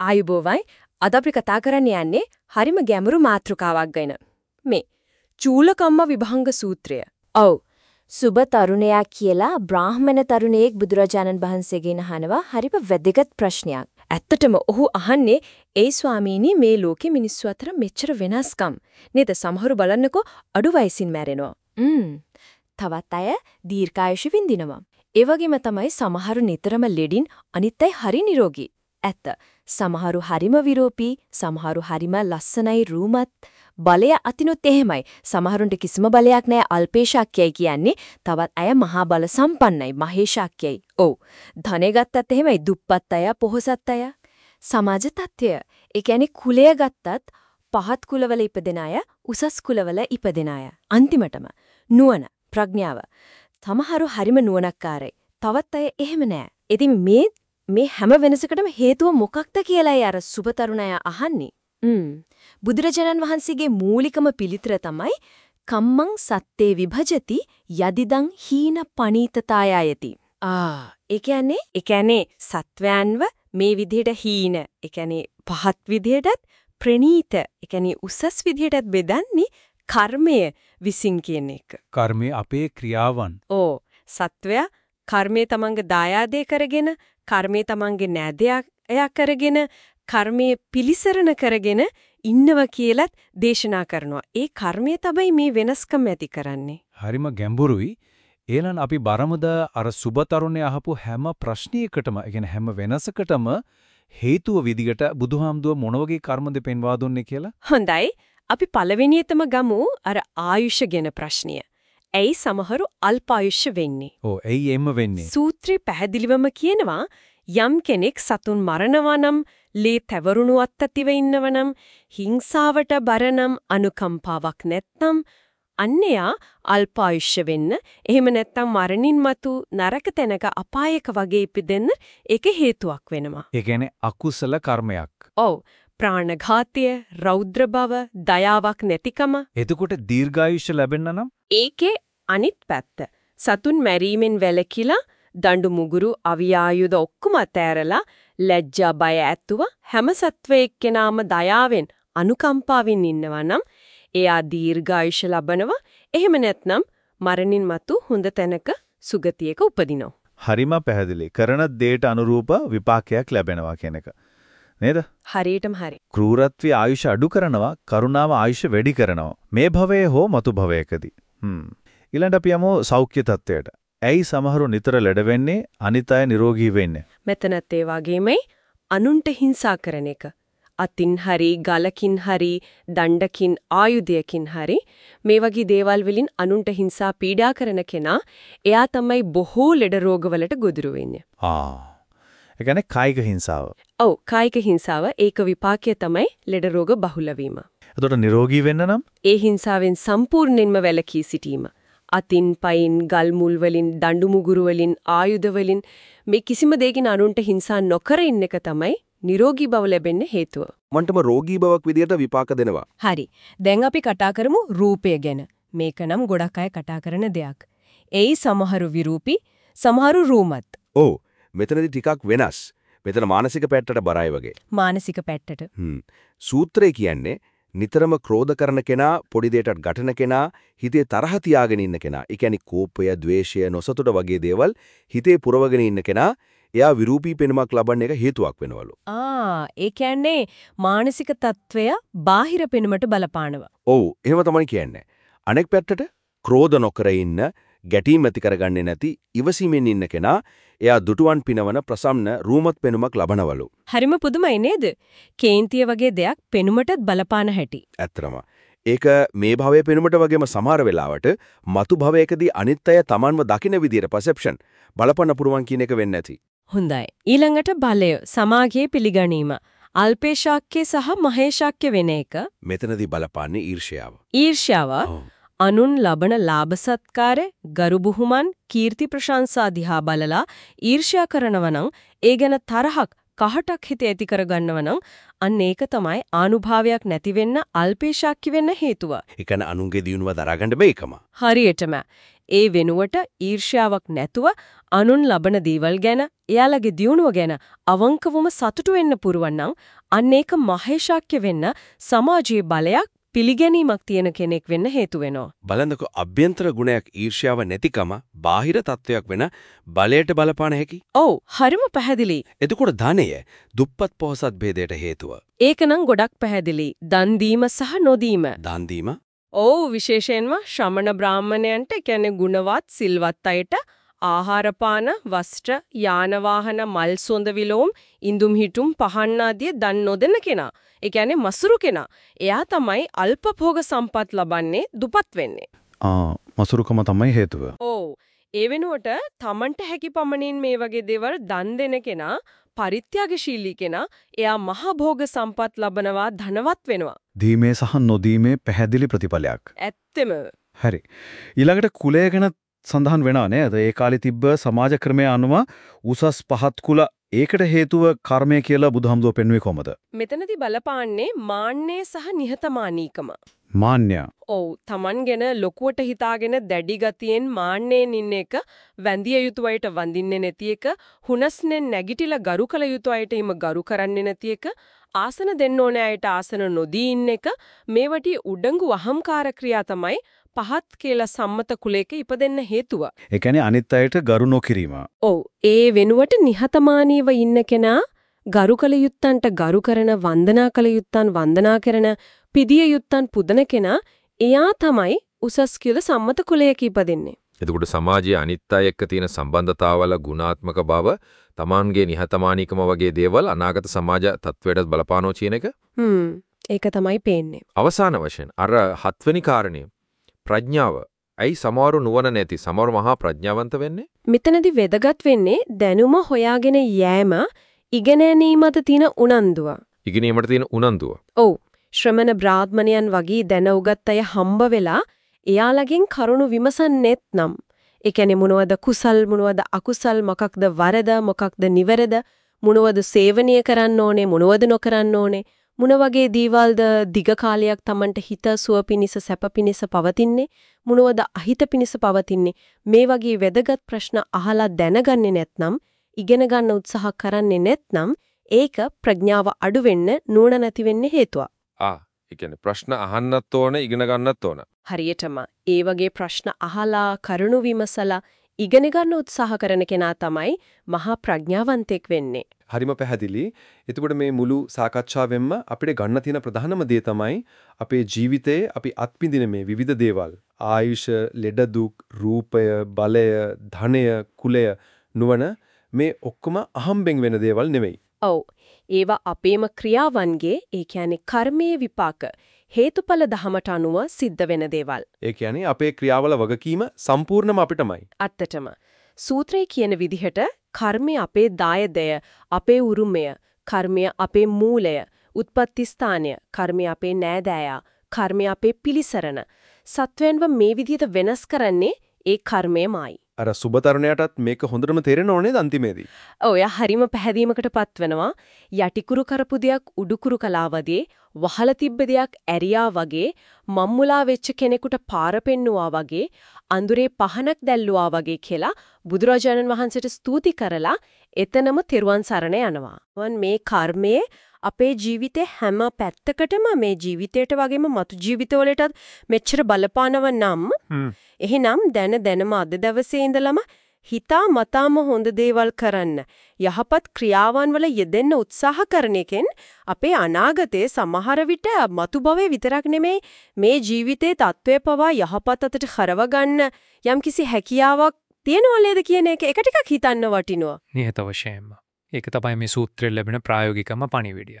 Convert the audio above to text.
ආයුබෝවයි අද අපි කතා කරන්න යන්නේ හරිම ගැඹුරු මාතෘකාවක් ගැන. මේ චූලකම්ම විභංග සූත්‍රය. ඔව්. සුබ තරුණයා කියලා බ්‍රාහමණ තරුණයෙක් බුදුරජාණන් වහන්සේගෙන් අහනවා හරිම වැදගත් ප්‍රශ්නයක්. ඇත්තටම ඔහු අහන්නේ ඒ ස්වාමීනි මේ ලෝකෙ මිනිස්සු අතර මෙච්චර වෙනස්කම් නේද සමහරු බලන්නකෝ අඩු වයසින් මැරෙනවා. ම්ම්. තවත් අය දීර්ඝායුෂ විඳිනවා. ඒ වගේම තමයි සමහරු නිතරම ලෙඩින් අනිත් අය හරි නිරෝගී. ඇත්ත. සමහරු හරිම විරෝපී, සමහරු හරිම ලස්සනයි රූමත්. බලය අතිනුත් එහෙමයි. සමහරුන්ට කිසිම බලයක් නැහැ අල්පේශාක්‍යයි කියන්නේ. තවත් අය මහා බල සම්පන්නයි මහේශාක්‍යයි. ඔව්. ධනෙ ගත්තත් එහෙමයි දුප්පත් අය, පොහොසත් අය. සමාජ තත්ත්වය. ඒ කියන්නේ කුලය ගත්තත් පහත් කුලවල ඉපදෙන අය, උසස් කුලවල ඉපදෙන අය. අන්තිමටම නුවණ, ප්‍රඥාව. සමහරු හරිම නුවණක්කාරයි. තවත් අය එහෙම නෑ. ඉතින් මේ මේ හැම වෙනසකටම හේතුව මොකක්ද කියලායි අර සුබතරුණය අහන්නේ. ම්ම්. බුදුරජාණන් වහන්සේගේ මූලිකම පිළිතුර තමයි කම්මං සත්තේ විභජති යදිදං හීන පනීතතායයති. ආ, ඒ කියන්නේ ඒ කියන්නේ සත්වයන්ව මේ විදිහට හීන, ඒ කියන්නේ පහත් විදිහටත් ප්‍රනීත, ඒ කියන්නේ උසස් විදිහටත් බෙදන්නේ කර්මය විසින් කියන එක. කර්මය අපේ ක්‍රියාවන්. ඕ සත්වයා කර්මය තමන්ගේ දායාදේ කරගෙන, කර්මය තමන්ගේ නෑදෑයා කරගෙන, කර්මය පිලිසරණ කරගෙන ඉන්නව කියලත් දේශනා කරනවා. ඒ කර්මය තමයි මේ වෙනස්කම් ඇති කරන්නේ. හරිම ගැඹුරුයි. එහෙනම් අපි බරමුද අර සුබතරුණේ අහපු හැම ප්‍රශ්නයකටම, කියන්නේ හැම වෙනසකටම හේතුව විදිහට බුදුහාමුදුර මොන වගේ කර්මද පෙන්වා දුන්නේ කියලා? හොඳයි. අපි පළවෙනියටම ගමු අර ආයුෂ ගැන ප්‍රශ්නය. ඇයි සමහරු අල්පායුෂ වෙන්නේ? ඔව් ඇයි එම්ම වෙන්නේ? සූත්‍රේ පැහැදිලිවම කියනවා යම් කෙනෙක් සතුන් මරනවා නම්, ලේ තැවරුණු අත්තිව ඉන්නව නම්, හිංසාවට බර නම් අනුකම්පාවක් නැත්නම් අන්නයා අල්පායුෂ වෙන්න එහෙම නැත්නම් මරණින් මතු නරක තැනක අපායක වගේ ඉපදෙන්න ඒක හේතුවක් වෙනවා. ඒ කියන්නේ අකුසල කර්මයක්. ඔව්. ප්‍රාණඝාතය, රෞද්‍ර බව, දයාවක් නැතිකම. එතකොට දීර්ඝායුෂ ලැබෙන්න නම් ඒකේ අනිත් පැත්ත. සතුන් මැරීමෙන් වැළකීලා දඬු මුගුරු අවියායුධ ඔක්කොම අතෑරලා ලැජ්ජා බය ඇතුව හැම සත්වයකෙනාම දයාවෙන් අනුකම්පාවෙන් ඉන්නවා නම් එයා දීර්ඝායුෂ ලබනවා. එහෙම නැත්නම් මරණින් මතු හොඳ තැනක සුගතියක උපදිනවා. හරිම පැහැදිලි. කරන දේට අනුරූප විපාකයක් ලැබෙනවා කියන එක. නේද? හරියටම හරි. ක්‍රූරත්වයේ ආයුෂ අඩු කරනවා, කරුණාව ආයුෂ වැඩි කරනවා. මේ භවයේ හෝ මතු භවයකදී. හ්ම්. ඊළඟට අපි යමු සෞඛ්‍ය තත්වයට. ඇයි සමහරු නිතර ලෙඩ වෙන්නේ, අනිත් අය නිරෝගී වෙන්නේ? මෙතනත් ඒ වගේමයි අනුන්ට හිංසා කරන එක. අතින් හරි ගලකින් හරි දණ්ඩකින් ආයුධයකින් හරි මේ වගේ දේවල් වලින් අනුන්ට හිංසා පීඩා කරන කෙනා එයා තමයි බොහෝ ලෙඩ රෝගවලට ගොදුරු වෙන්නේ. ආ ඒ කියන්නේ කායික හිංසාව. ඔව් කායික හිංසාව ඒක විපාකය තමයි ලෙඩ රෝග බහුල වීම. එතකොට නිරෝගී වෙන්න නම් ඒ හිංසාවෙන් සම්පූර්ණයෙන්ම වැළකී සිටීම. අතින් පයින් ගල් මුල් වලින් දඬු මුගුරු වලින් ආයුධ වලින් මේ කිසිම දෙයකින් අනුන්ට හිංසා නොකර ඉන්න එක තමයි නිරෝගී බව ලැබෙන්න හේතුව. මන්ටම රෝගී බවක් විදියට විපාක දෙනවා. හරි. දැන් අපි කතා කරමු රූපය ගැන. මේක නම් ගොඩක් අය කතා කරන දෙයක්. එයි සමහරු විරූපී, සමහරු රූමත්. ඔව්. මෙතනදී ටිකක් වෙනස්. මෙතන මානසික පැත්තට බරයි වගේ. මානසික පැත්තට. හ්ම්. සූත්‍රය කියන්නේ නිතරම ක්‍රෝධ කරන කෙනා, පොඩි දෙයකට ගැටෙන කෙනා, හිතේ තරහ තියාගෙන ඉන්න කෙනා. ඒ කියන්නේ කෝපය, ద్వේෂය, නොසතුට වගේ දේවල් හිතේ පුරවගෙන ඉන්න කෙනා එයා විරූපී පෙනුමක් ලබන්න එක හේතුවක් වෙනවලු. ආ, ඒ කියන්නේ මානසික తত্ত্বය බාහිර පෙනුමට බලපානවා. ඔව්, එහෙම තමයි කියන්නේ. අනෙක් පැත්තට ක්‍රෝධ නොකර ඉන්න ගැටීම් ඇති කරගන්නේ නැති, ඉවසීමෙන් ඉන්න කෙනා එයා දුටුවන් පිනවන ප්‍රසන්න රූමත් පෙනුමක් ලබනවලු. හරිම පුදුමයි නේද? කේන්තිය වගේ දෙයක් පෙනුමටත් බලපාන හැටි. ඇත්තරම. ඒක මේ භවයේ පෙනුමට වගේම සමහර වෙලාවට මතු භවයකදී අනිත් අය Tamanව දකින විදියට perception බලපන්න පුරුවන් කියන එක වෙන්නේ නැති. හොඳයි. ඊළඟට බලය සමාගයේ පිළිගැනීම. අල්පේශාක්‍ය සහ මහේශාක්‍ය වෙන එක. මෙතනදී බලපාන්නේ ඊර්ෂ්‍යාව. ඊර්ෂ්‍යාව අනුන් ලබන ලාභ සත්කාර, ගරු බුහුමන්, කීර්ති ප්‍රශංසා දිහා බලලා ඊර්ෂ්‍යා කරනවා නම් ඒ ගැන තරහක්, කහටක් හිතේ ඇති කරගන්නව නම් අන්න ඒක තමයි ආනුභාවයක් නැති වෙන්න අල්පේශාක්‍ය වෙන්න හේතුව. ඒ කියන්නේ අනුන්ගේ දියුණුව දරාගන්න බෑකම. හරියටම ඒ වෙනුවට ඊර්ෂ්‍යාවක් නැතුව අනුන් ලබන දේවල් ගැන එයාලගේ දියුණුව ගැන අවංකවම සතුටු වෙන්න පුරුවන් නම් අන්න ඒක මහේශාක්‍ය වෙන්න සමාජයේ බලයක් පිළිගැනීමක් තියෙන කෙනෙක් වෙන්න හේතු වෙනවා. බලන්නකො අභ්‍යන්තර ගුණයක් ඊර්ෂ්‍යාව නැතිකම බාහිර තත්වයක් වෙන බලයට බලපාන හැකි. ඔව් හරිම පැහැදිලි. එතකොට ධනය දුප්පත් පොහසත් ભેදයට හේතුව. ඒකනම් ගොඩක් පැහැදිලි. දන් සහ නොදීම. දන් දීම ඔව් විශේෂයෙන්ම ශ්‍රමණ බ්‍රාහමණයන්ට කියන්නේ ගුණවත් සිල්වත් අයට ආහාර පාන වස්ත්‍ර යාන වාහන මල් සොඳ විලෝම් ඉඳුම් හිටුම් පහන් ආදිය දන් නොදෙන කෙනා. ඒ කියන්නේ මසුරු කෙනා. එයා තමයි අල්ප භෝග සම්පත් ලබන්නේ දුපත් වෙන්නේ. ආ මසුරුකම තමයි හේතුව. ඔව්. ඒ වෙනුවට Tamanට හැකි පමණින් මේ වගේ දේවල් දන් දෙන කෙනා පරිත්‍යාගශීලී කෙනා එයා මහ භෝග සම්පත් ලබනවා ධනවත් වෙනවා. දීමේ සහ නොදීමේ පැහැදිලි ප්‍රතිඵලයක්. ඇත්තෙම. හරි. ඊළඟට කුලය ගැන සඳහන් වෙනවා නේද? ඒ කාලේ තිබ්බ සමාජ ක්‍රමය අනුව උසස් පහත් කුල ඒකට හේතුව කර්මය කියලා බුදුහාමුදුරුවෝ පෙන්වුවේ කොහමද? මෙතනදී බලපාන්නේ මාන්නේ සහ නිහතමානීකම. මාන්‍ය. ඔව් Taman ගැන ලොකුවට හිතාගෙන දැඩි ගතියෙන් මාන්නයෙන් ඉන්න එක වැඳිය යුතු අයට වඳින්නේ නැති එක හුනස්නෙන් නැගිටිලා ගරු කළ යුතු අයට ඊම ගරු කරන්නේ නැති එක ආසන දෙන්න ඕන අයට ආසන නොදී ඉන්න එක මේවටි උඩඟු අහංකාර ක්‍රියා තමයි පහත් කියලා සම්මත කුලයක ඉපදෙන්න හේතුව. ඒ කියන්නේ අනිත් අයට ගරු නොකිරීම. ඔව් ඒ වෙනුවට නිහතමානීව ඉන්න කෙනා ගරු කළ යුත්තන්ට ගරු කරන වන්දනා කළ යුත්තන් වන්දනා කරන පිදිය යුත්තන් පුදන කෙනා එයා තමයි උසස් කියලා සම්මත කුලයක ඉපදෙන්නේ. එතකොට සමාජයේ අනිත් අය එක්ක තියෙන සම්බන්ධතාවල ගුණාත්මක බව, Tamanගේ නිහතමානීකම වගේ දේවල් අනාගත සමාජ තත්වයට බලපානෝ කියන එක හ්ම් ඒක තමයි පේන්නේ. අවසාන වශයෙන් අර හත්වෙනි කාරණය ප්‍රඥාව. ඇයි සමහරු නුවණ නැති සමහරු මහා ප්‍රඥාවන්ත වෙන්නේ? මෙතනදී වැදගත් වෙන්නේ දැනුම හොයාගෙන යෑම ඉගෙන ගැනීමද තියෙන උනන්දුව. ඉගෙනීමට තියෙන උනන්දුව. ඔව් ශ්‍රමණ බ්‍රාහ්මණයන් වගේ දැන උගත් අය හම්බ වෙලා එයාලගෙන් කරුණු විමසන්නෙත් නම් ඒ කියන්නේ මොනවද කුසල් මොනවද අකුසල් මොකක්ද වරද මොකක්ද නිවැරද මොනවද සේවනීය කරන්න ඕනේ මොනවද නොකරන්න ඕනේ මොන වගේ දේවල්ද දිග කාලයක් Tamanට හිත සුව පිනිස සැප පිනිස පවතින්නේ මොනවද අහිත පිනිස පවතින්නේ මේ වගේ වැදගත් ප්‍රශ්න අහලා දැනගන්නේ නැත්නම් ඉගෙන ගන්න උත්සාහ කරන්නේ නැත්නම් ඒක ප්‍රඥාව අඩු වෙන්න නුවණ නැති වෙන්න හේතුවක්. ආ, ඒ කියන්නේ ප්‍රශ්න අහන්නත් ඕන ඉගෙන ගන්නත් ඕන. හරියටම ඒ වගේ ප්‍රශ්න අහලා කරුණු විමසලා ඉගෙන ගන්න උත්සාහ කරන කෙනා තමයි මහා ප්‍රඥාවන්තෙක් වෙන්නේ. හරිම පැහැදිලි. එතකොට මේ මුළු සාකච්ඡාවෙන්ම අපිට ගන්න තියෙන ප්‍රධානම දේ තමයි අපේ ජීවිතයේ අපි අත්විඳින මේ විවිධ දේවල්. ආයුෂ, ලෙඩ දුක්, රූපය, බලය, ධනය, කුලය, නුවණ මේ ඔක්කොම අහම්බෙන් වෙන දේවල් නෙවෙයි. ඔව්. ඒවා අපේම ක්‍රියාවන්ගේ ඒ කියන්නේ කර්මයේ විපාක හේතුඵල ධමයට අනුව සිද්ධ වෙන දේවල්. ඒ කියන්නේ අපේ ක්‍රියාවල වගකීම සම්පූර්ණම අපිටමයි. ඇත්තටම සූත්‍රයේ කියන විදිහට කර්මය අපේ දායදය, අපේ උරුමය, කර්මය අපේ මූලය, උත්පත්ති ස්ථානය, කර්මය අපේ නෑදෑයා, කර්මය අපේ පිලිසරණ. සත්වයන්ව මේ විදිහට වෙනස් කරන්නේ ඒ කර්මයමයි. අර සුබතරුණයටත් මේක හොඳටම තේරෙන්න ඕනේ අන්තිමේදී. ඔය හරිම පැහැදීමකටපත් වෙනවා. යටිකුරු කරපු දෙයක් උඩුකුරු කලාවදී වහල තිබ්බ දෙයක් ඇරියා වගේ මම්මුලා වෙච්ච කෙනෙකුට පාර පෙන්නුවා වගේ අඳුරේ පහනක් දැල්ලුවා වගේ කියලා බුදුරජාණන් වහන්සේට ස්තුති කරලා එතනම තෙරුවන් සරණ යනවා. මේ කර්මයේ අපේ ජීවිතේ හැම පැත්තකටම මේ ජීවිතයට වගේම මතු ජීවිතවලටත් මෙච්චර බලපානව නම් එහෙනම් දැන දැනම අද දවසේ ඉඳලම හිතා මතාම හොඳ දේවල් කරන්න යහපත් ක්‍රියාවන් වල යෙදෙන්න උත්සාහ කරන එකෙන් අපේ අනාගතයේ සමහර විට මතු භවයේ විතරක් නෙමෙයි මේ ජීවිතයේ தત્ත්වය පවා යහපත් අතට හරව ගන්න යම්කිසි හැකියාවක් තියනවලේද කියන එක එක ටිකක් හිතන්න වටිනවා. නිහත වශයෙන්ම. ඒක තමයි මේ සූත්‍රයෙන් ලැබෙන ප්‍රායෝගිකම පණිවිඩය.